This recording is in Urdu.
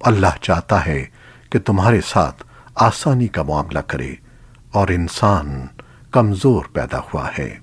اللہ چاہتا ہے کہ تمہارے ساتھ آسانی کا معاملہ کرے اور انسان کمزور پیدا ہوا ہے۔